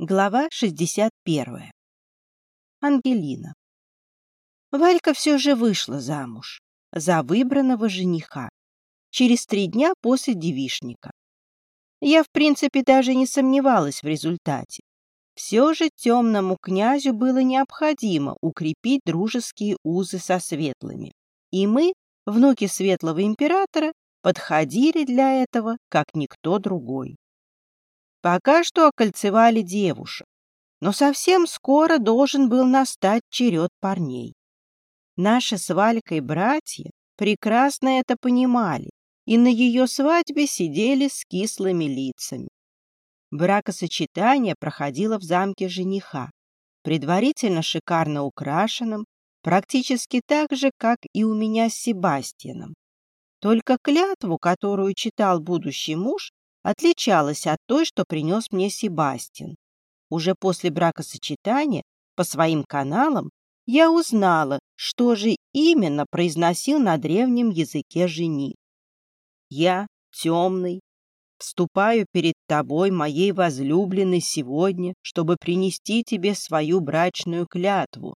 Глава 61. Ангелина. Валька все же вышла замуж за выбранного жениха через три дня после девишника. Я, в принципе, даже не сомневалась в результате. Все же темному князю было необходимо укрепить дружеские узы со светлыми. И мы, внуки светлого императора, подходили для этого, как никто другой. Пока что окольцевали девушек, но совсем скоро должен был настать черед парней. Наши с Валькой братья прекрасно это понимали и на ее свадьбе сидели с кислыми лицами. Бракосочетание проходило в замке жениха, предварительно шикарно украшенном, практически так же, как и у меня с Себастьяном. Только клятву, которую читал будущий муж, отличалась от той, что принес мне Себастьян. Уже после бракосочетания по своим каналам я узнала, что же именно произносил на древнем языке жених. Я, темный, вступаю перед тобой, моей возлюбленной, сегодня, чтобы принести тебе свою брачную клятву,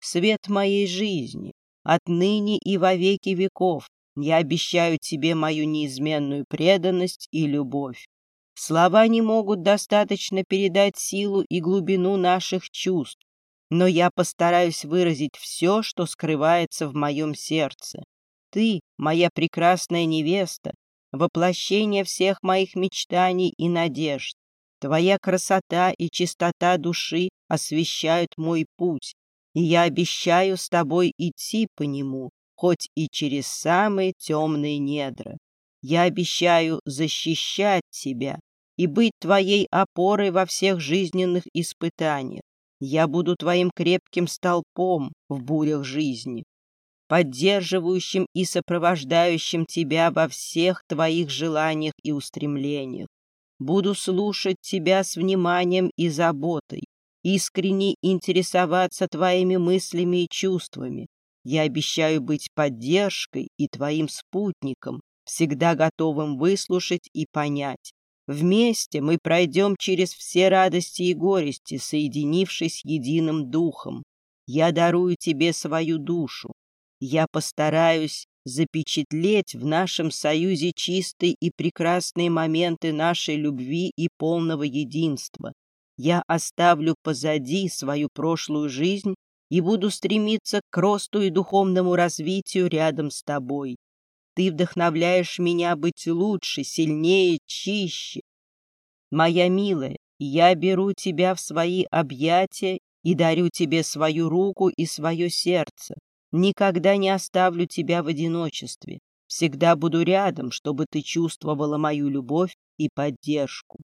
свет моей жизни, отныне и во веки веков, я обещаю тебе мою неизменную преданность и любовь. Слова не могут достаточно передать силу и глубину наших чувств, но я постараюсь выразить все, что скрывается в моем сердце. Ты, моя прекрасная невеста, воплощение всех моих мечтаний и надежд. Твоя красота и чистота души освещают мой путь, и я обещаю с тобой идти по нему, хоть и через самые темные недра. Я обещаю защищать тебя и быть твоей опорой во всех жизненных испытаниях. Я буду твоим крепким столпом в бурях жизни, поддерживающим и сопровождающим тебя во всех твоих желаниях и устремлениях. Буду слушать тебя с вниманием и заботой, искренне интересоваться твоими мыслями и чувствами, я обещаю быть поддержкой и твоим спутником, всегда готовым выслушать и понять. Вместе мы пройдем через все радости и горести, соединившись единым духом. Я дарую тебе свою душу. Я постараюсь запечатлеть в нашем союзе чистые и прекрасные моменты нашей любви и полного единства. Я оставлю позади свою прошлую жизнь и буду стремиться к росту и духовному развитию рядом с тобой. Ты вдохновляешь меня быть лучше, сильнее, чище. Моя милая, я беру тебя в свои объятия и дарю тебе свою руку и свое сердце. Никогда не оставлю тебя в одиночестве. Всегда буду рядом, чтобы ты чувствовала мою любовь и поддержку.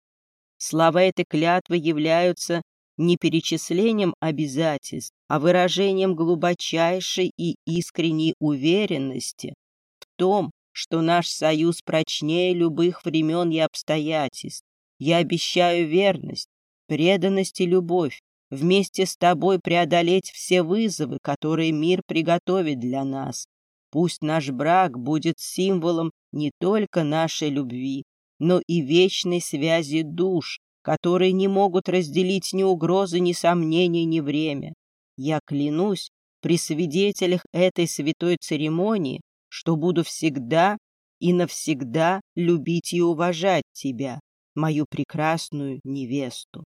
Слова этой клятвы являются не перечислением обязательств, а выражением глубочайшей и искренней уверенности в том, что наш союз прочнее любых времен и обстоятельств. Я обещаю верность, преданность и любовь, вместе с тобой преодолеть все вызовы, которые мир приготовит для нас. Пусть наш брак будет символом не только нашей любви, но и вечной связи душ, которые не могут разделить ни угрозы, ни сомнений, ни время. Я клянусь при свидетелях этой святой церемонии, что буду всегда и навсегда любить и уважать тебя, мою прекрасную невесту.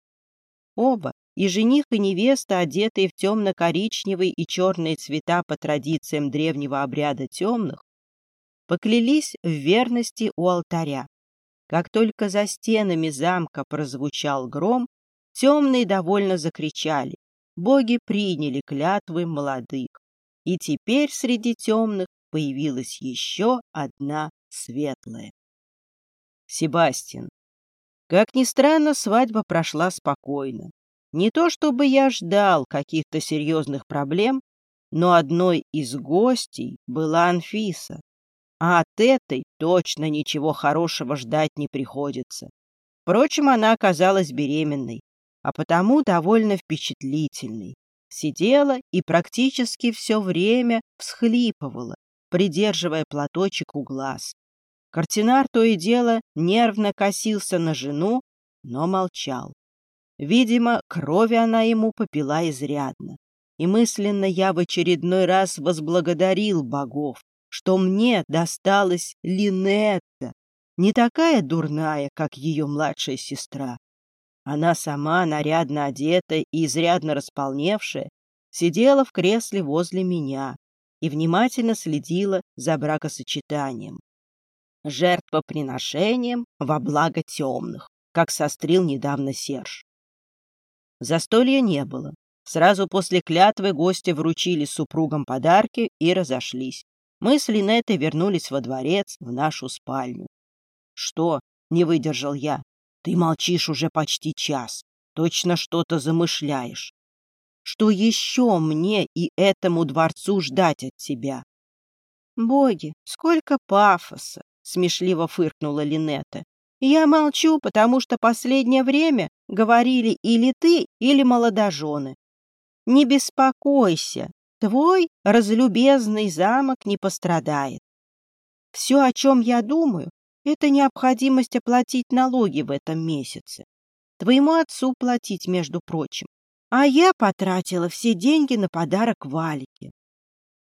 Оба, и жених, и невеста, одетые в темно-коричневые и черные цвета по традициям древнего обряда темных, поклялись в верности у алтаря. Как только за стенами замка прозвучал гром, темные довольно закричали. Боги приняли клятвы молодых. И теперь среди темных появилась еще одна светлая. Себастьян. Как ни странно, свадьба прошла спокойно. Не то чтобы я ждал каких-то серьезных проблем, но одной из гостей была Анфиса, а от этой точно ничего хорошего ждать не приходится. Впрочем, она оказалась беременной, а потому довольно впечатлительной. Сидела и практически все время всхлипывала, придерживая платочек у глаз. Картинар то и дело нервно косился на жену, но молчал. Видимо, крови она ему попила изрядно. И мысленно я в очередной раз возблагодарил богов, что мне досталась Линетта, не такая дурная, как ее младшая сестра. Она сама, нарядно одетая и изрядно располневшая, сидела в кресле возле меня и внимательно следила за бракосочетанием. Жертвоприношением во благо темных, как сострил недавно Серж. Застолья не было. Сразу после клятвы гости вручили супругам подарки и разошлись. Мы с Линетой вернулись во дворец, в нашу спальню. «Что?» — не выдержал я. «Ты молчишь уже почти час. Точно что-то замышляешь. Что еще мне и этому дворцу ждать от тебя?» «Боги, сколько пафоса!» — смешливо фыркнула Линетта. «Я молчу, потому что последнее время говорили или ты, или молодожены. Не беспокойся, твой разлюбезный замок не пострадает. Все, о чем я думаю, это необходимость оплатить налоги в этом месяце. Твоему отцу платить, между прочим. А я потратила все деньги на подарок Валике.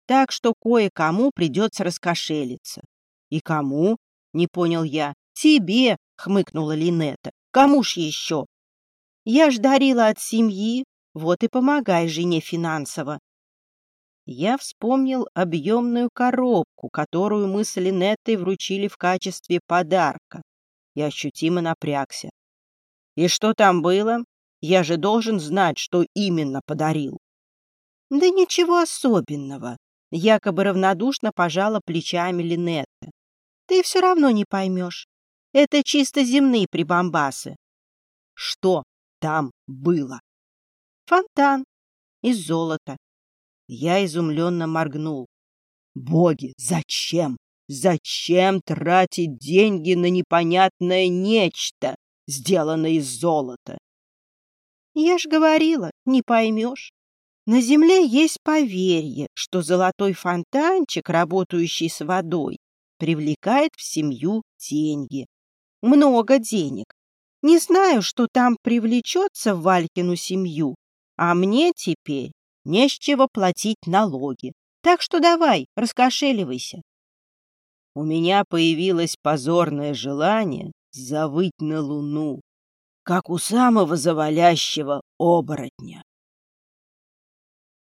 Так что кое-кому придется раскошелиться. И кому? Не понял я. Тебе, хмыкнула Линета. Кому ж еще? Я ж дарила от семьи, вот и помогай жене финансово. Я вспомнил объемную коробку, которую мы с Линеттой вручили в качестве подарка, и ощутимо напрягся. И что там было? Я же должен знать, что именно подарил. Да ничего особенного. Якобы равнодушно пожала плечами Линетта. Ты все равно не поймешь. Это чисто земные прибамбасы. Что там было? Фонтан из золота. Я изумленно моргнул. Боги, зачем? Зачем тратить деньги на непонятное нечто, сделанное из золота? Я ж говорила, не поймешь. На земле есть поверье, что золотой фонтанчик, работающий с водой, привлекает в семью деньги. Много денег. Не знаю, что там привлечется в Валькину семью, а мне теперь не с чего платить налоги. Так что давай, раскошеливайся. У меня появилось позорное желание завыть на луну, как у самого завалящего оборотня.